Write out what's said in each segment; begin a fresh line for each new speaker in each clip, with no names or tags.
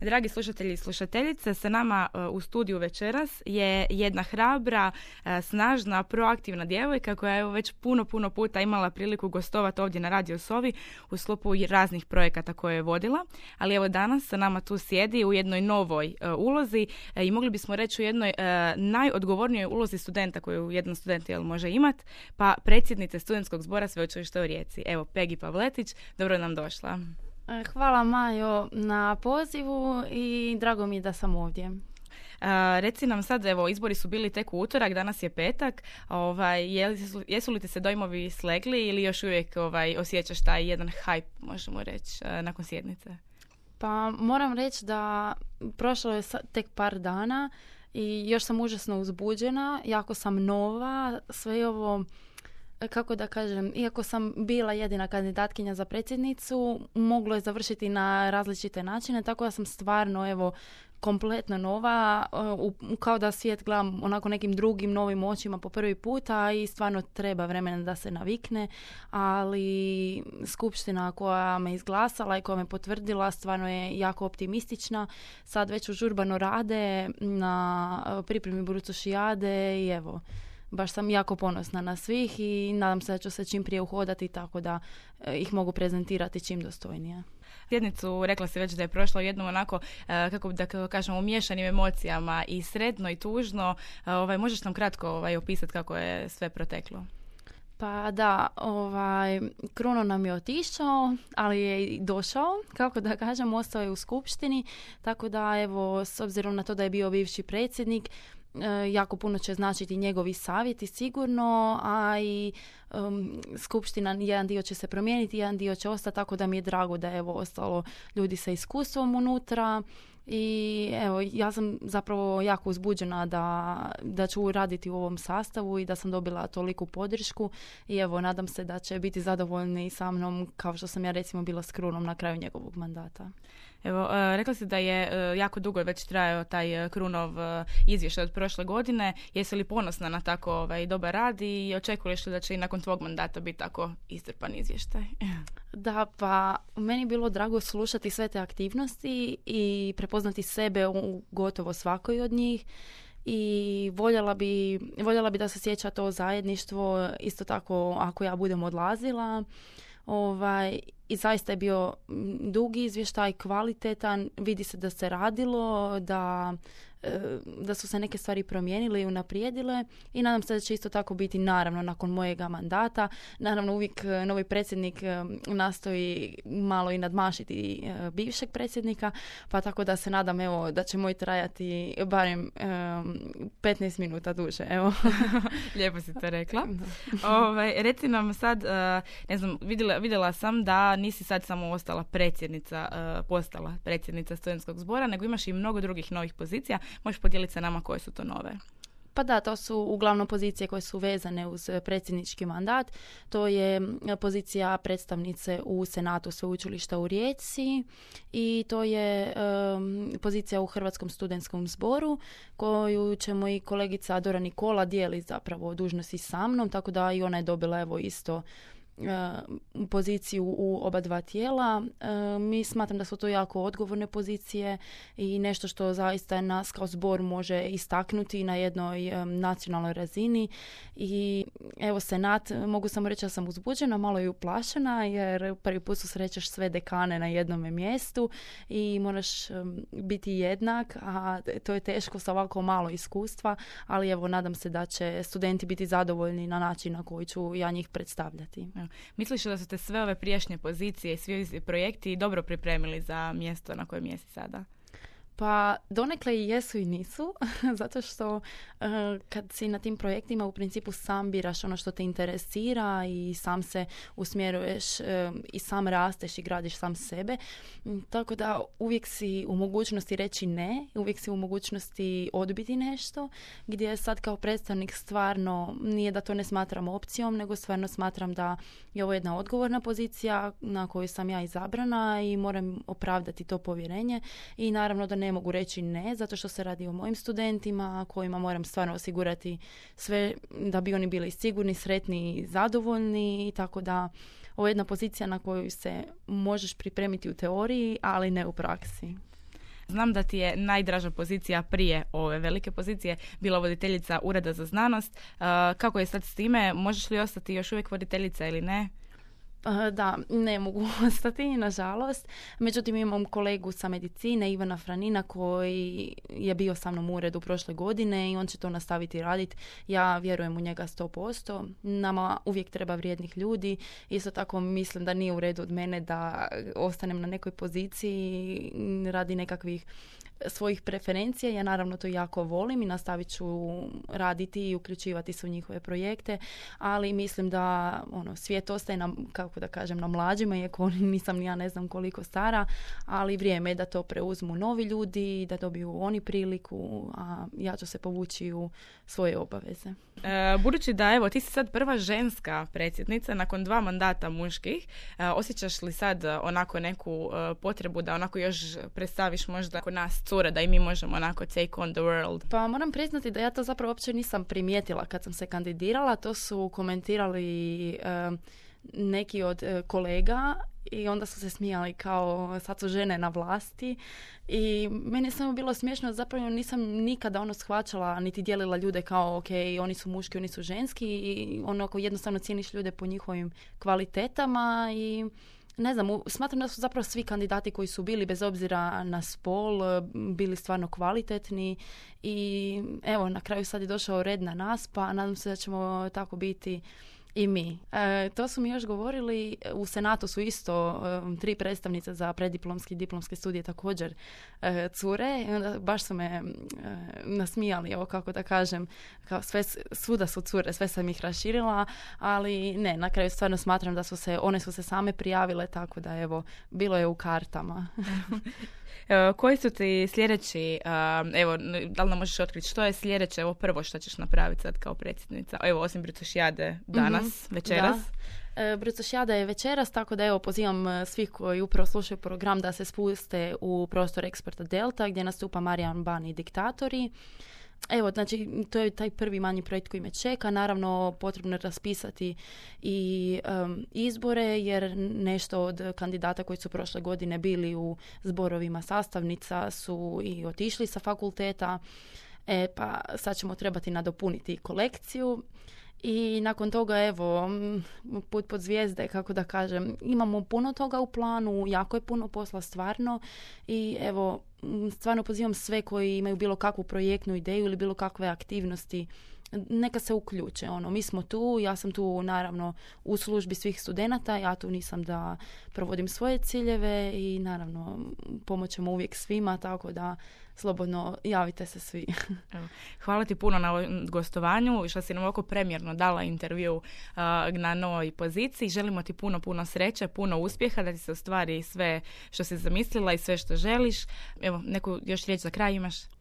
Dragi slušatelji i slušateljice, sa nama e, u studiju večeras je jedna hrabra, e, snažna, proaktivna djevojka koja je već puno, puno puta imala priliku gostovati ovdje na Radio Sovi u sklopu raznih projekata koje je vodila. Ali evo danas sa nama tu sjedi u jednoj novoj e, ulozi i mogli bismo reći u jednoj najodgovornijoj ulozi studenta koju jedan student jel, može imati, pa predsjednice studentskog zbora Sveučilišta u Rijeci. Evo, Pegi Pavletić, dobro nam došla.
E, hvala Majo na pozivu i drago mi je da sam ovdje.
Uh, reci nam sad, evo, izbori su bili tek u utorak, danas je petak. Ovaj, jesu, jesu li ti se dojmovi slegli ili još uvijek ovaj, osjećaš taj jedan hype, možemo reći, nakon sjednice?
Pa moram reći da prošlo je tek par dana i još sam užasno uzbuđena, jako sam nova, sve ovo kako da kažem, iako sam bila jedina kandidatkinja za predsjednicu, moglo je završiti na različite načine, tako da sam stvarno evo kompletno nova, uh, kao da svijet gledam onako nekim drugim novim očima po prvi puta i stvarno treba vremena da se navikne, ali skupština koja me izglasala i koja me potvrdila stvarno je jako optimistična. Sad već užurbano rade na uh, pripremi Burucošijade i evo, baš sam jako ponosna na svih i nadam se da ću se čim prije uhodati tako da eh, ih mogu prezentirati čim dostojnije.
Sjednicu rekla si već da je prošla jednom onako, eh, kako da kažemo, umješanim emocijama i sretno i tužno. Eh, ovaj, možeš nam kratko ovaj, opisati kako je sve proteklo?
Pa da, ovaj, Kruno nam je otišao, ali je i došao, kako da kažem, ostao je u skupštini, tako da evo, s obzirom na to da je bio bivši predsjednik, E, jako puno će značiti njegovi savjeti sigurno, a i um, skupština, jedan dio će se promijeniti, jedan dio će ostati, tako da mi je drago da je ostalo ljudi sa iskustvom unutra i evo, ja sam zapravo jako uzbuđena da, da ću raditi u ovom sastavu i da sam dobila toliku podršku i evo, nadam se da će biti zadovoljni sa mnom kao što sam ja recimo bila s Krunom na kraju njegovog mandata.
Evo, uh, rekla si da je uh, jako dugo već trajao taj uh, Krunov izvještaj od prošle godine. Jesi li ponosna na tako ovaj, dobar rad i očekuješ li da će i nakon tvog mandata biti tako istrpan izvještaj?
Da, pa meni bilo drago slušati sve te aktivnosti i prepoznati sebe u gotovo svakoj od njih i voljela bi, voljela bi da se sjeća to zajedništvo isto tako ako ja budem odlazila. Ovaj, i zaista je bio dugi izvještaj, kvalitetan, vidi se da se radilo, da da su se neke stvari promijenile i unaprijedile i nadam se da će isto tako biti naravno nakon mojega mandata. Naravno uvijek e, novi predsjednik e, nastoji malo i nadmašiti bivšeg predsjednika, pa tako da se nadam evo da će moj trajati barem 15 minuta duže. Evo.
Lijepo si to rekla. Ove, ovaj, reci nam sad, ne znam, vidjela, vidjela sam da nisi sad samo ostala predsjednica, postala predsjednica studentskog zbora, nego imaš i mnogo drugih novih pozicija. Možeš podijeliti sa nama koje su to nove?
Pa da, to su uglavnom pozicije koje su vezane uz predsjednički mandat. To je pozicija predstavnice u Senatu sveučilišta u Rijeci i to je pozicija u Hrvatskom studentskom zboru koju ćemo i kolegica Dora Nikola dijeli zapravo dužnosti sa mnom, tako da i ona je dobila evo isto poziciju u oba dva tijela. E, mi smatram da su to jako odgovorne pozicije i nešto što zaista nas kao zbor može istaknuti na jednoj e, nacionalnoj razini i evo senat, mogu samo reći da sam uzbuđena, malo i uplašena jer prvi put susrećeš sve dekane na jednom mjestu i moraš biti jednak, a to je teško sa ovako malo iskustva, ali evo nadam se da će studenti biti zadovoljni na način na koji ću ja njih predstavljati.
Misliš da su te sve ove prijašnje pozicije i svi projekti dobro pripremili za mjesto na kojem jesi sada?
Pa donekle i jesu i nisu, zato što eh, kad si na tim projektima u principu sam biraš ono što te interesira i sam se usmjeruješ eh, i sam rasteš i gradiš sam sebe. Mm, tako da uvijek si u mogućnosti reći ne, uvijek si u mogućnosti odbiti nešto, gdje sad kao predstavnik stvarno nije da to ne smatram opcijom, nego stvarno smatram da je ovo jedna odgovorna pozicija na koju sam ja izabrana i moram opravdati to povjerenje i naravno da ne mogu reći ne, zato što se radi o mojim studentima kojima moram stvarno osigurati sve da bi oni bili sigurni, sretni i zadovoljni tako da ovo je jedna pozicija na koju se možeš pripremiti u teoriji, ali ne u praksi.
Znam da ti je najdraža pozicija prije ove velike pozicije bila voditeljica Ureda za znanost. Kako je sad s time? Možeš li ostati još uvijek voditeljica ili ne?
Da, ne mogu ostati, nažalost. Međutim, imam kolegu sa medicine, Ivana Franina, koji je bio sa mnom u uredu prošle godine i on će to nastaviti raditi. Ja vjerujem u njega 100%. Nama uvijek treba vrijednih ljudi. Isto tako mislim da nije u redu od mene da ostanem na nekoj poziciji radi nekakvih svojih preferencija. Ja naravno to jako volim i nastavit ću raditi i uključivati se u njihove projekte, ali mislim da ono, svijet ostaje nam, kako da kažem, na mlađima, iako nisam ni ja ne znam koliko stara, ali vrijeme je da to preuzmu novi ljudi, da dobiju oni priliku, a ja ću se povući u svoje obaveze.
E, budući da evo ti si sad prva ženska predsjednica nakon dva mandata muških, e, osjećaš li sad onako neku e, potrebu da onako još predstaviš možda kod nas cure da i mi možemo onako take on the world?
Pa moram priznati da ja to zapravo uopće nisam primijetila kad sam se kandidirala. To su komentirali neki od e, kolega i onda su se smijali kao sad su žene na vlasti i meni je samo bilo smiješno zapravo nisam nikada ono shvaćala niti dijelila ljude kao ok, oni su muški, oni su ženski i ono ako jednostavno cijeniš ljude po njihovim kvalitetama i ne znam, smatram da su zapravo svi kandidati koji su bili bez obzira na spol bili stvarno kvalitetni i evo na kraju sad je došao red na nas pa nadam se da ćemo tako biti i mi. E, to su mi još govorili, u Senatu su isto e, tri predstavnice za prediplomski i diplomske studije također e, cure baš su me e, nasmijali, evo kako da kažem, kao sve, svuda su cure, sve sam ih raširila, ali ne, na kraju stvarno smatram da su se, one su se same prijavile, tako da evo, bilo je u kartama.
Koji su ti sljedeći, evo, da li nam možeš otkriti što je sljedeće, evo prvo što ćeš napraviti sad kao predsjednica? Evo, osim Britošijade danas, mm večeras.
Da. E, Britošijada je večeras, tako da evo pozivam e, svih koji upravo slušaju program da se spuste u prostor Eksperta Delta gdje nastupa Marijan Bani diktatori. Evo, znači, to je taj prvi manji projekt koji me čeka. Naravno, potrebno je raspisati i izbore, jer nešto od kandidata koji su prošle godine bili u zborovima sastavnica su i otišli sa fakulteta. E, pa sad ćemo trebati nadopuniti kolekciju. I nakon toga, evo, put pod zvijezde, kako da kažem, imamo puno toga u planu, jako je puno posla stvarno. I evo, stvarno pozivam sve koji imaju bilo kakvu projektnu ideju ili bilo kakve aktivnosti neka se uključe. Ono, mi smo tu, ja sam tu naravno u službi svih studenata, ja tu nisam da provodim svoje ciljeve i naravno pomoćemo uvijek svima, tako da slobodno javite se svi.
Hvala ti puno na gostovanju i što si nam ovako premjerno dala intervju na novoj poziciji. Želimo ti puno, puno sreće, puno uspjeha, da ti se ostvari sve što si zamislila i sve što želiš. Evo, neku još riječ za kraj imaš?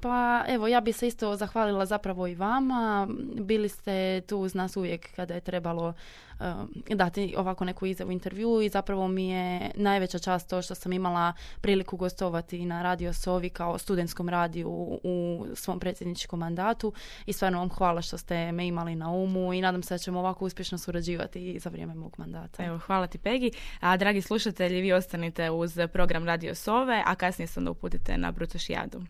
Pa evo, ja bih se isto zahvalila zapravo i vama. Bili ste tu uz nas uvijek kada je trebalo um, dati ovako neku izjavu intervju i zapravo mi je najveća čast to što sam imala priliku gostovati na Radio Sovi kao studentskom radiju u svom predsjedničkom mandatu i stvarno vam hvala što ste me imali na umu i nadam se da ćemo ovako uspješno surađivati za vrijeme mog mandata.
Evo, hvala ti Pegi. A dragi slušatelji, vi ostanite uz program Radio Sove, a kasnije se onda uputite na Brutošijadu.